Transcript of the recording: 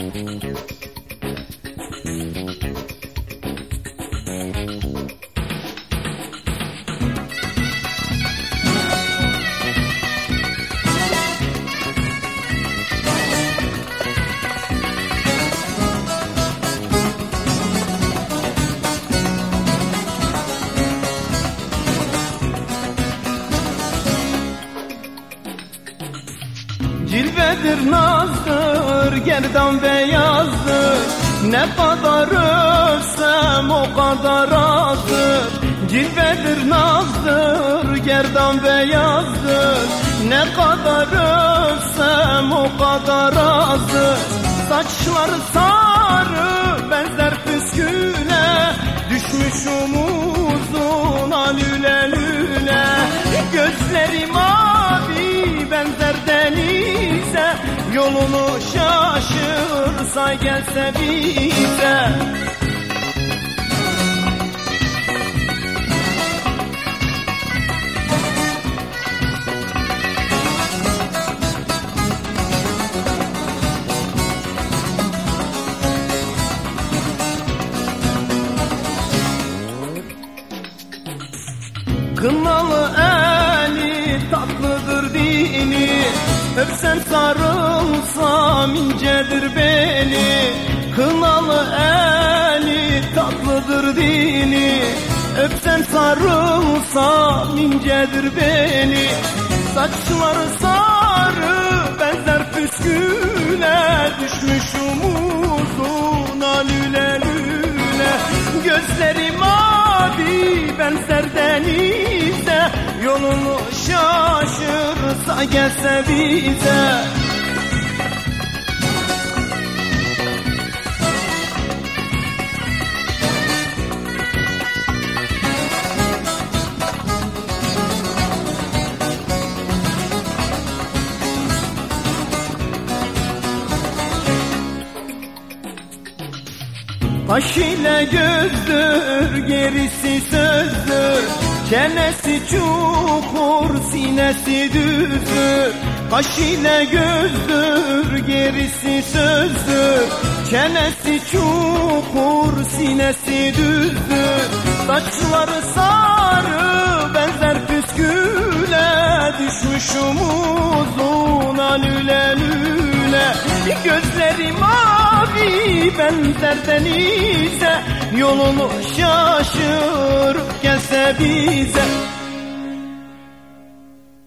Thank you. Cilvedir nazdır, gerdan beyazdır Ne kadar övsem o kadar azdır. Cilvedir nazdır, gerdan beyazdır Ne kadar övsem o kadar azdır. Saçları sarı, benzer püsküle Düşmüş umuzuna lüle lüle. Gözleri mavi, Yolunu şaşırsa gelse bize. Kınalı eli tatlıdır dini Öpsen sarılsam incedir beni Kınalı eli tatlıdır dini. Öpsen sarılsam incedir beni Saçları sarı benzer püsküle Düşmüş umuzuna lüle lüle. Gözleri mavi benzer denize Yolunu şaşırsa gelse bize Kaş ile gözdür, gerisi sözdür. Çenesi çukur, sinesi düzdür. Kaş ile gözdür, gerisi sözdür. Çenesi çukur, sinesi düzdür. Saçları sarı, benzer püsküle. Düşmüş umuzuna lüle lüle. Gözleri mavi, benzer denize Yolunu şaşır gelse bize